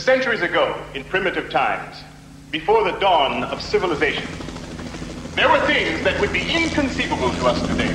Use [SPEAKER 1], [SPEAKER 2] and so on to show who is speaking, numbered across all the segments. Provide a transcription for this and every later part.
[SPEAKER 1] Centuries ago, in primitive times, before the dawn of civilization, there were things that would be inconceivable to us today.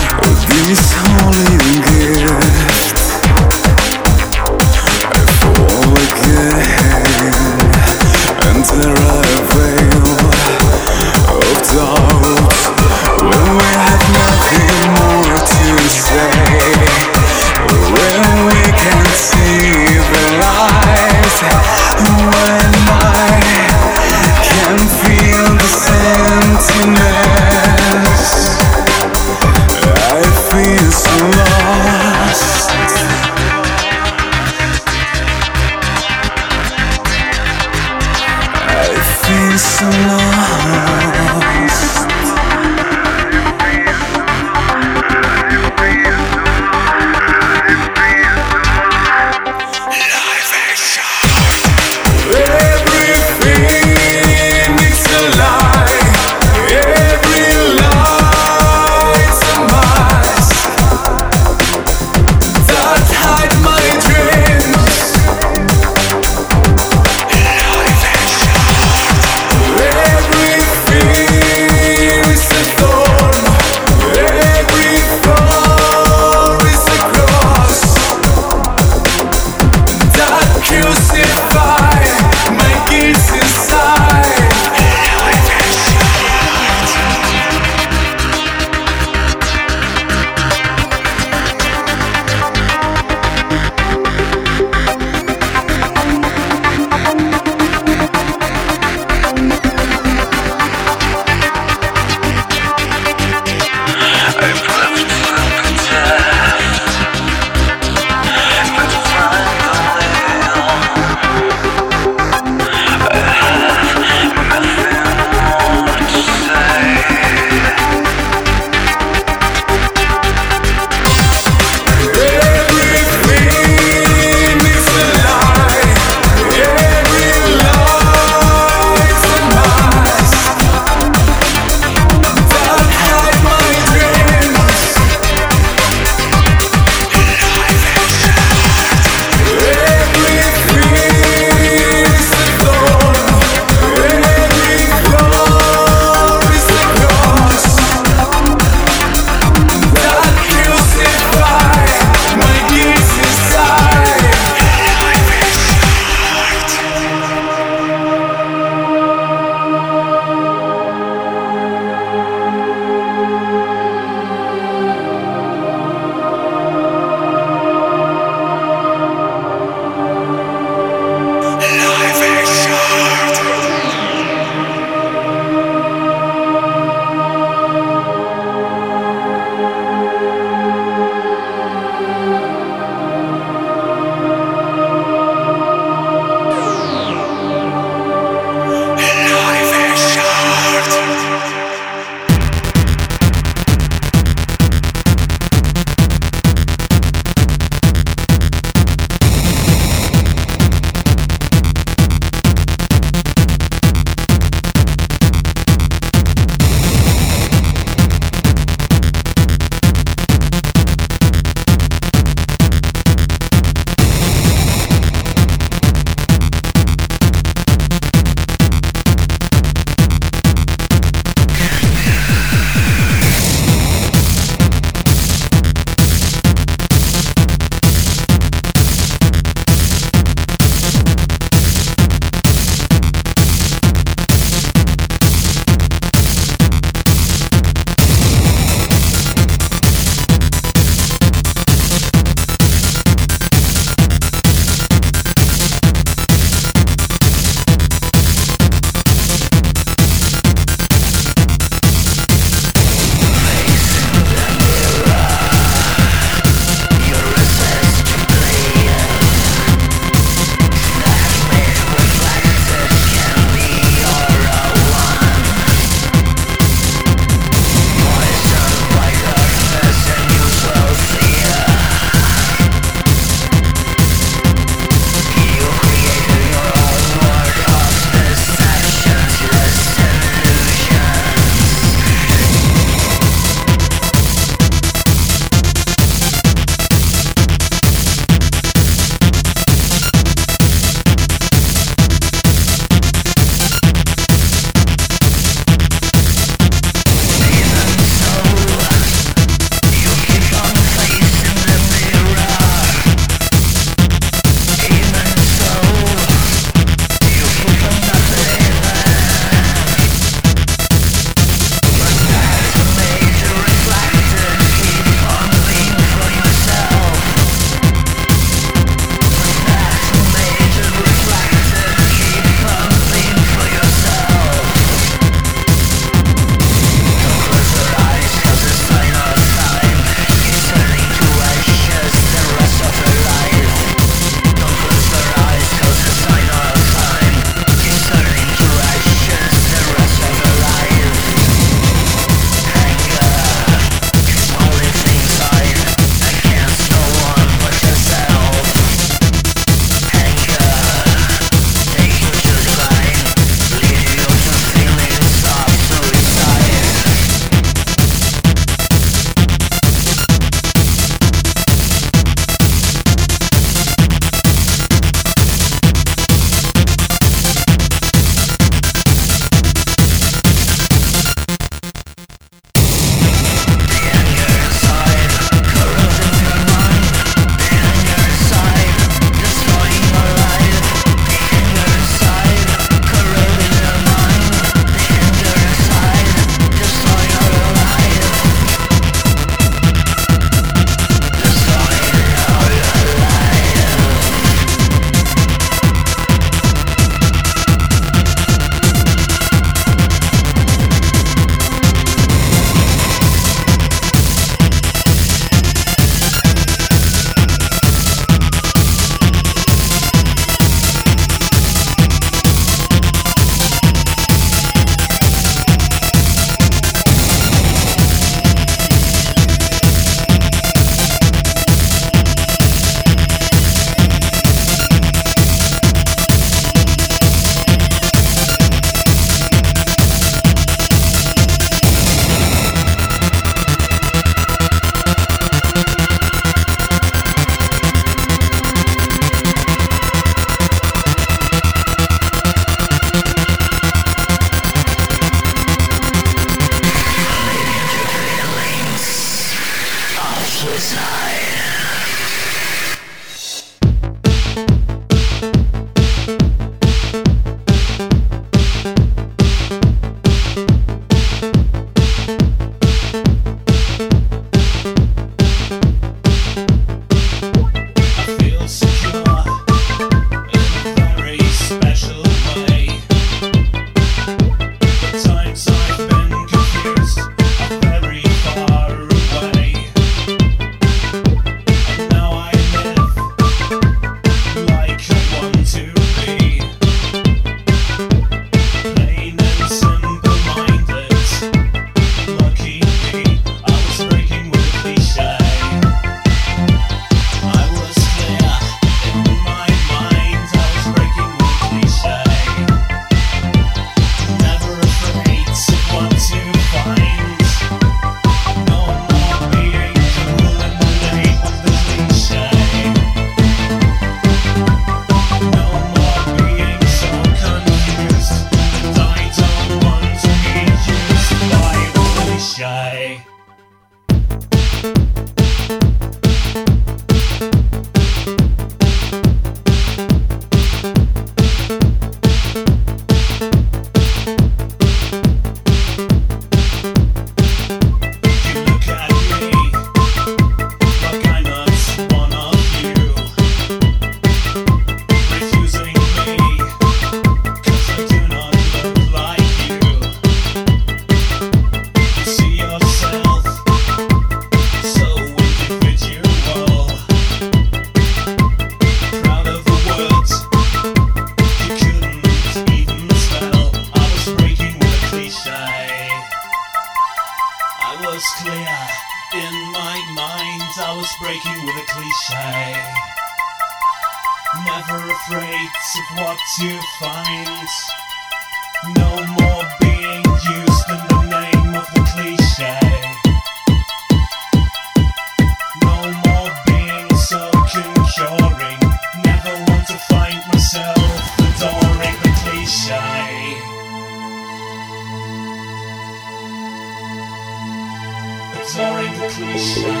[SPEAKER 2] boring cliche.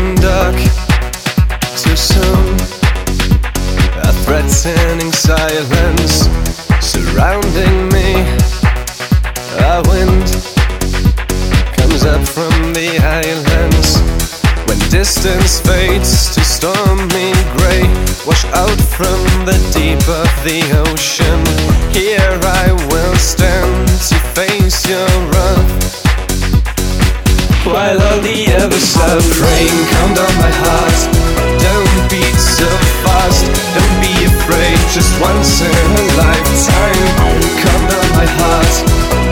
[SPEAKER 2] getting dark too soon. A threatening silence surrounding me. A wind comes up from the islands. When distance fades to stormy grey, wash out from the deep of the ocean. Here I will stand to face your wrath. I love the ever so Rain, come down my heart. Don't beat so fast Don't be afraid Just once in a lifetime. Come down my heart.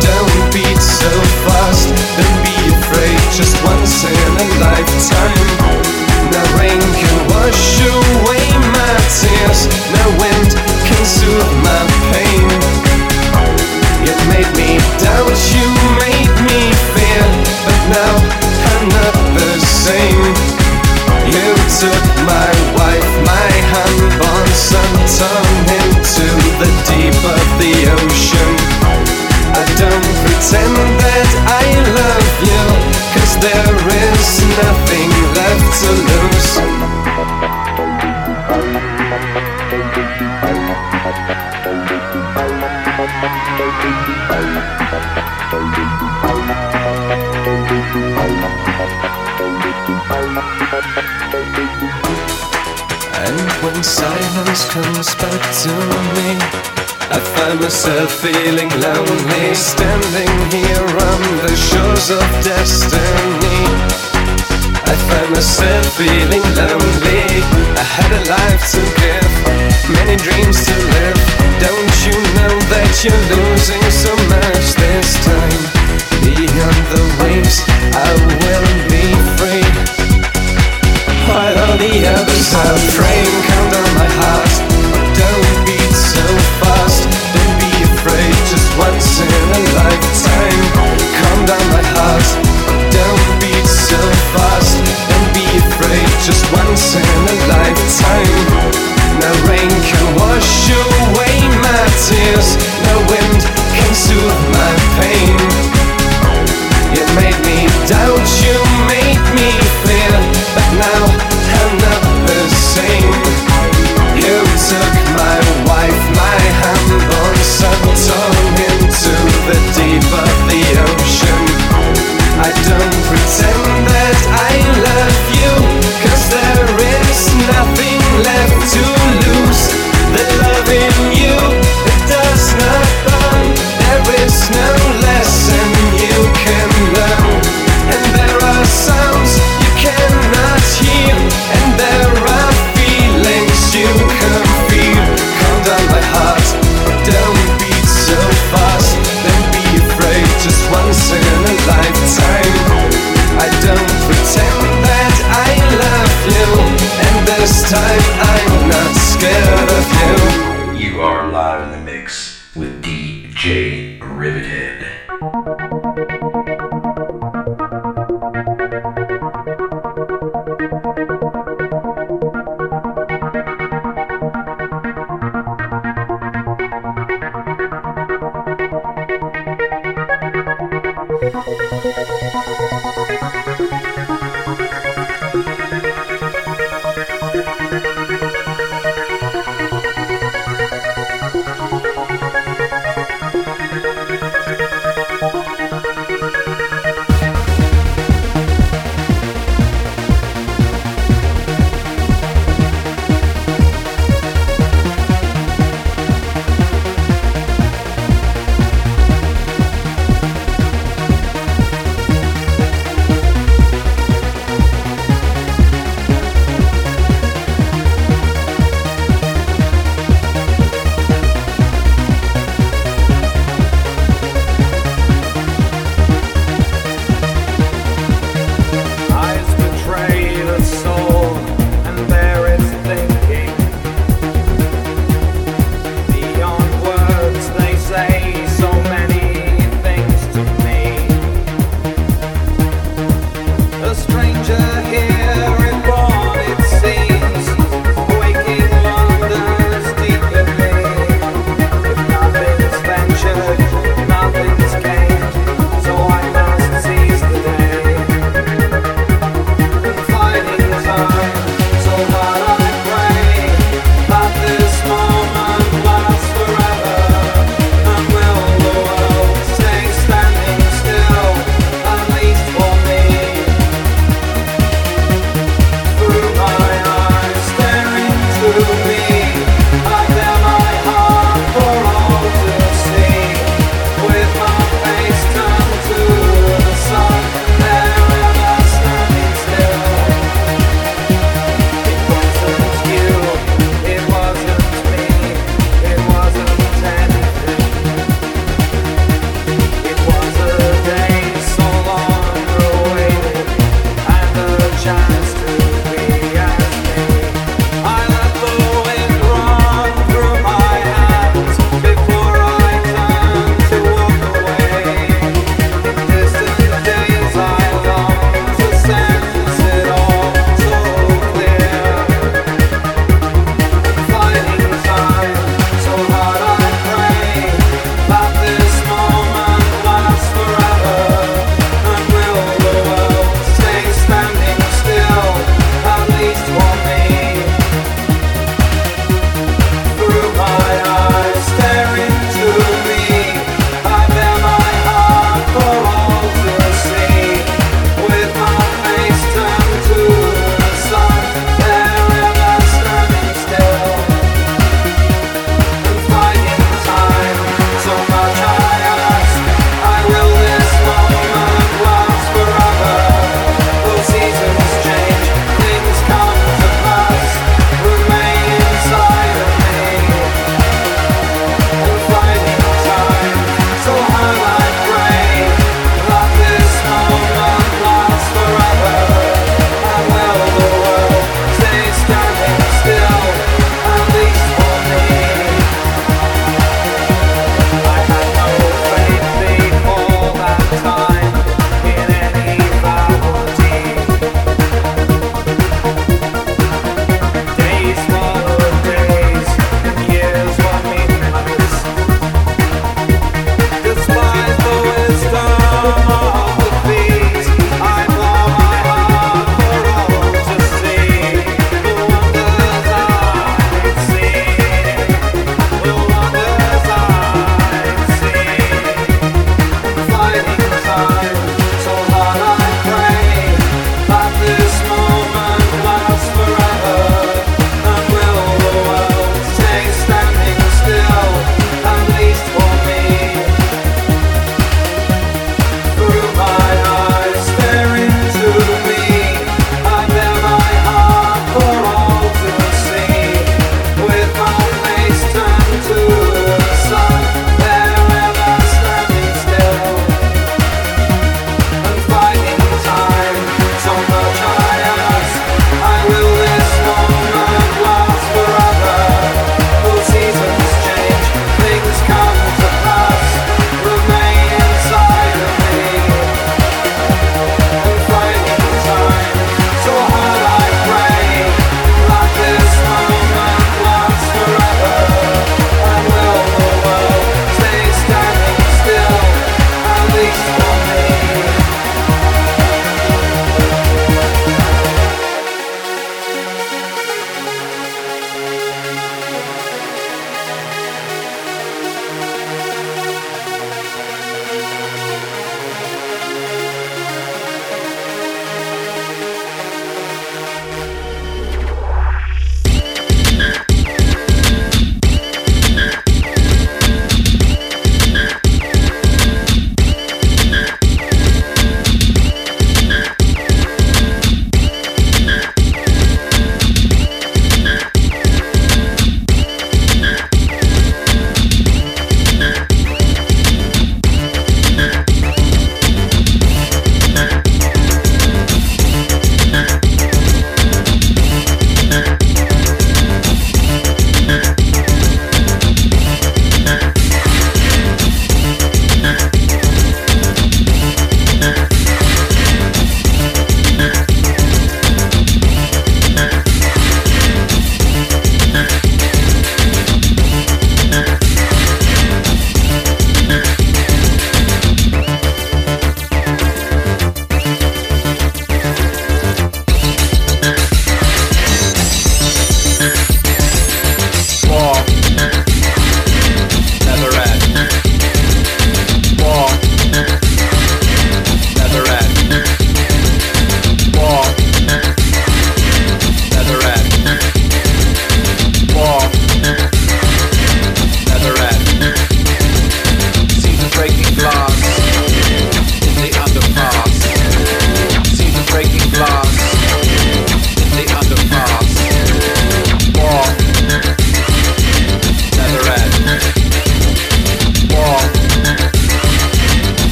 [SPEAKER 2] Don't beat so fast Don't be afraid Just once in a lifetime. No rain can wash away my tears No wind can soothe my pain. You made me doubt you made took my wife, my handbonds, and tongue into the deep of the ocean. I don't pretend that I love you, cause there is nothing left to lose. Thank silence comes back to me. I find myself feeling lonely, standing here on the shores of destiny. I find myself feeling lonely. I had a life to give, many dreams to live. Don't you know that you're losing so much this time? Beyond the waves, I
[SPEAKER 3] will be free. While the others are praying, heart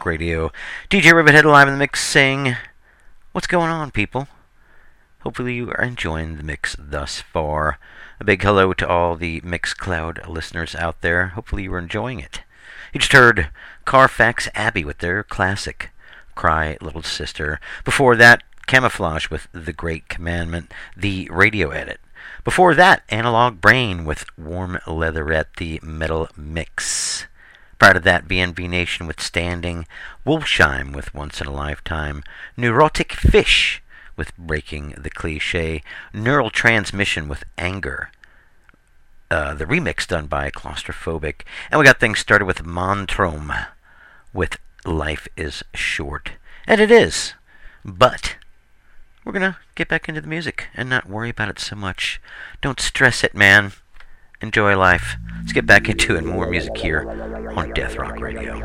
[SPEAKER 4] Rock Radio. DJ Rivithead live in the mix saying, What's going on, people? Hopefully, you are enjoying the mix thus far. A big hello to all the Mixcloud listeners out there. Hopefully, you are enjoying it. You just heard Carfax Abbey with their classic, Cry Little Sister. Before that, Camouflage with The Great Commandment, the radio edit. Before that, Analog Brain with Warm Leatherette, the metal mix. Prior to that, VNV Nation with Standing, Wolfsheim with Once in a Lifetime, Neurotic Fish with Breaking the Cliche, Neural Transmission with Anger, uh, the remix done by Claustrophobic, and we got things started with Montrome with Life is Short. And it is, but we're gonna get back into the music and not worry about it so much. Don't stress it, man enjoy life. Let's get back into it. More music here on Death Rock Radio.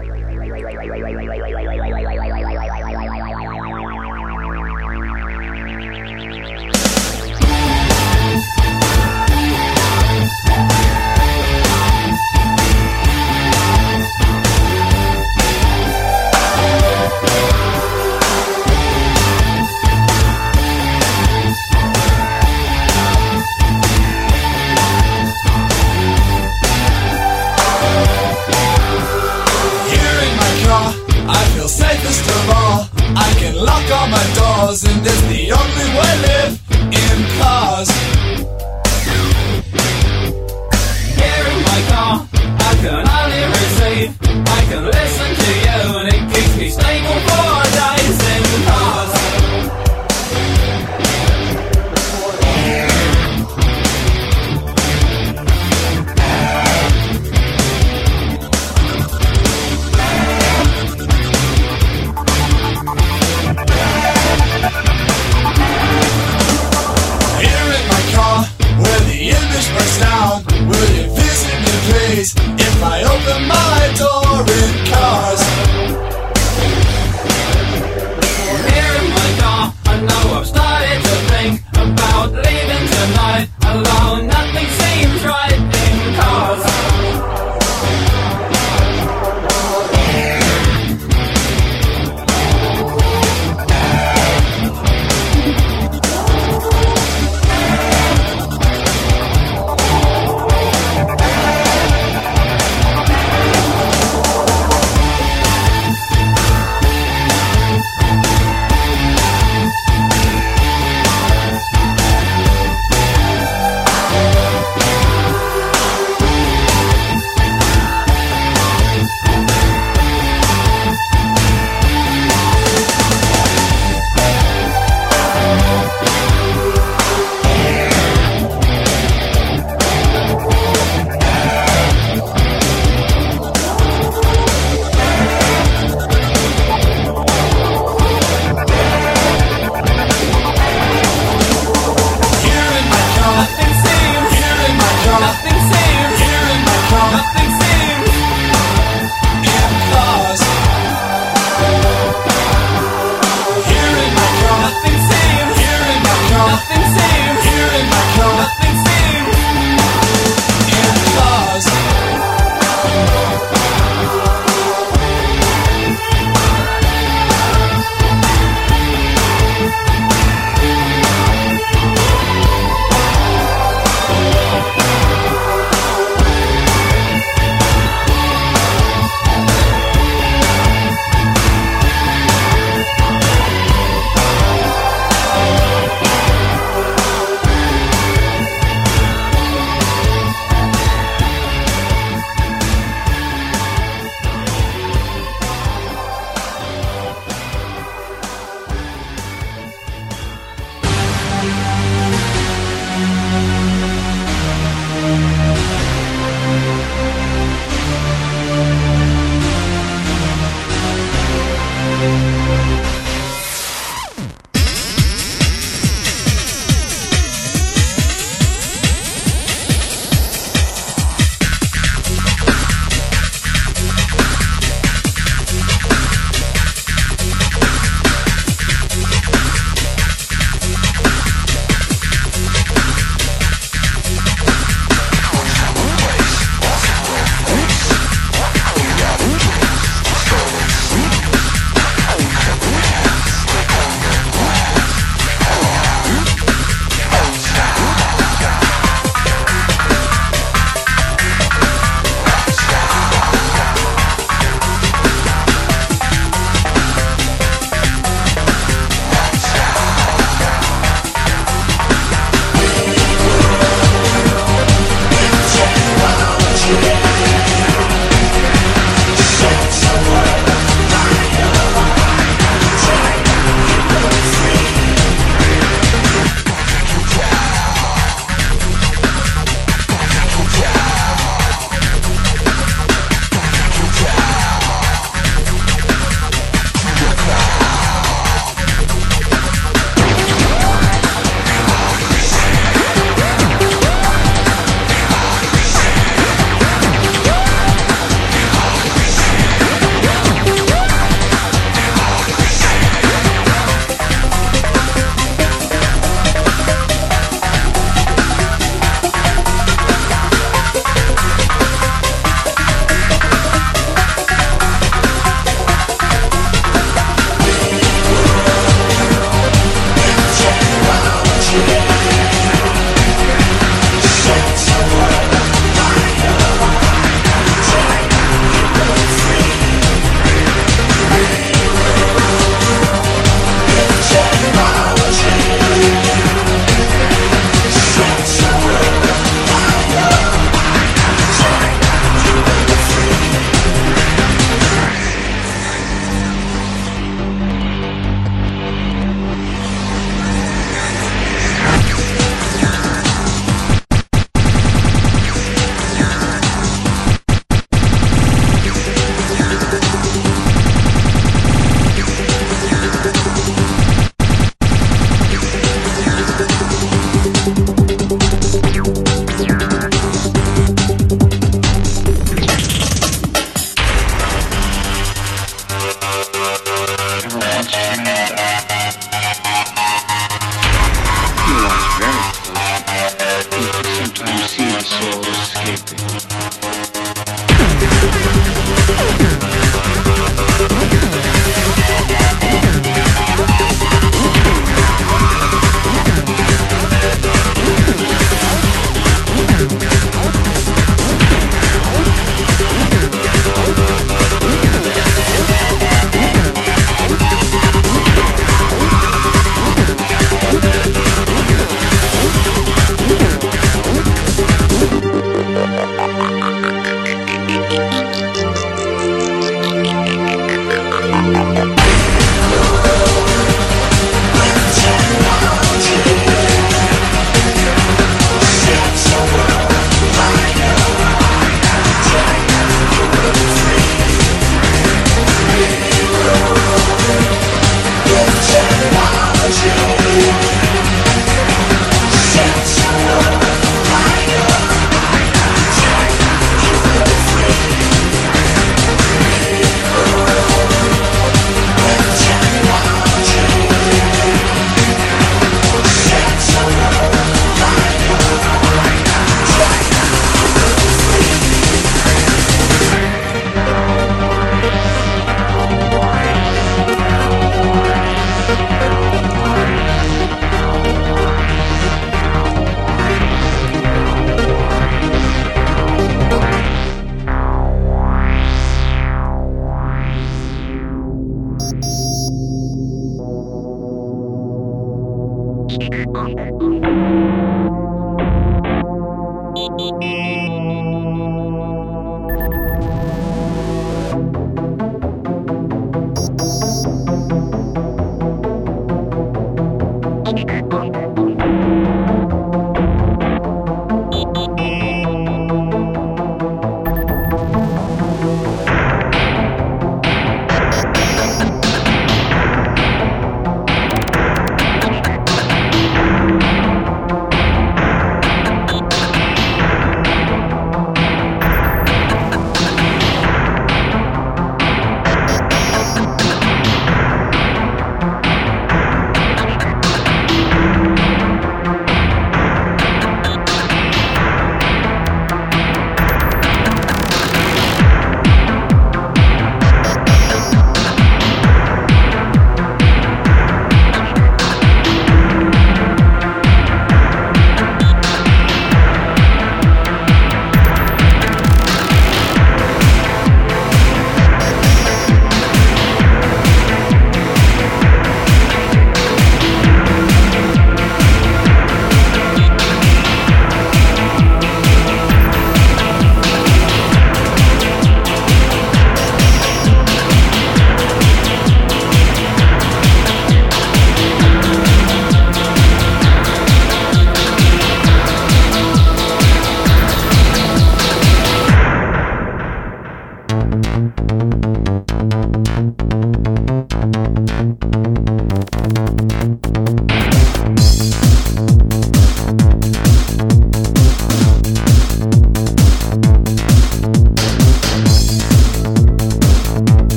[SPEAKER 5] Lock all my doors, and it's the only way I live in cars.
[SPEAKER 6] Here in my car,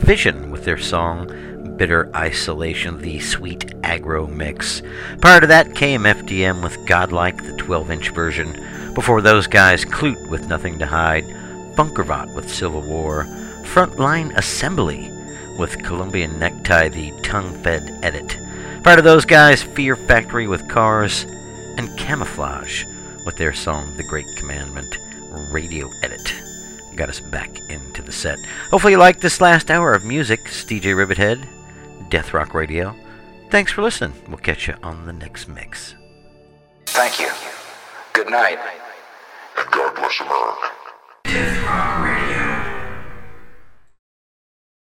[SPEAKER 4] Vision with their song Bitter Isolation, the sweet aggro mix. Prior to that, came FDM with Godlike, the 12 inch version. Before those guys, Klute with Nothing to Hide, Funker Vogt with Civil War, Frontline Assembly with Colombian Necktie, the tongue fed edit. Prior to those guys, Fear Factory with Cars, and Camouflage with their song The Great Commandment radio. Got us back into the set. Hopefully, you liked this last hour of music. It's DJ Rivithead, Death Rock Radio. Thanks for listening. We'll catch you on the next mix.
[SPEAKER 7] Thank you. Good night.
[SPEAKER 8] And God bless America.
[SPEAKER 3] Death Rock Radio.